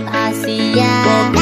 Asia. Bobby.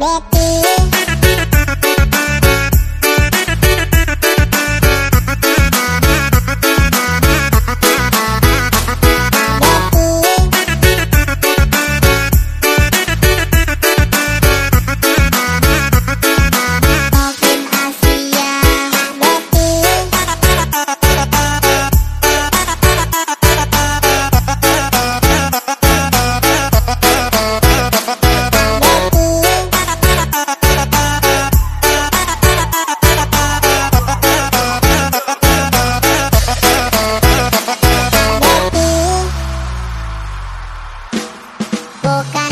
boca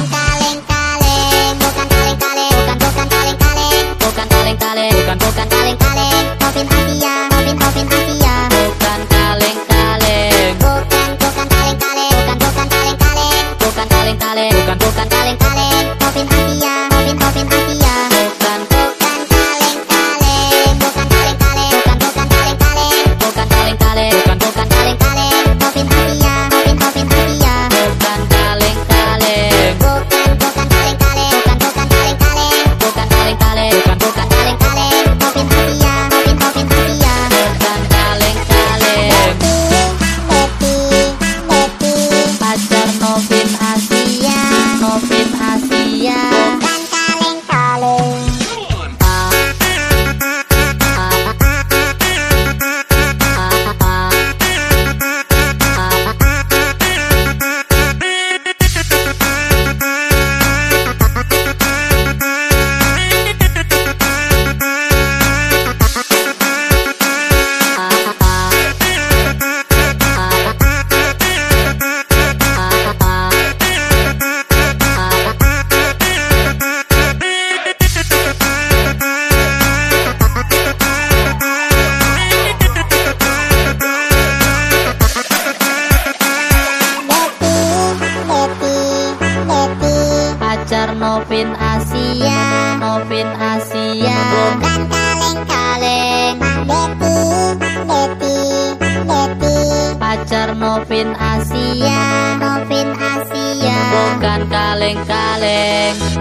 pacar Novin Asia Novin Asia. Bukan kaleng-kaleng Pandeti, pandeti, pandeti pacar Novin Asia Novin Asia. Bukan kaleng-kaleng.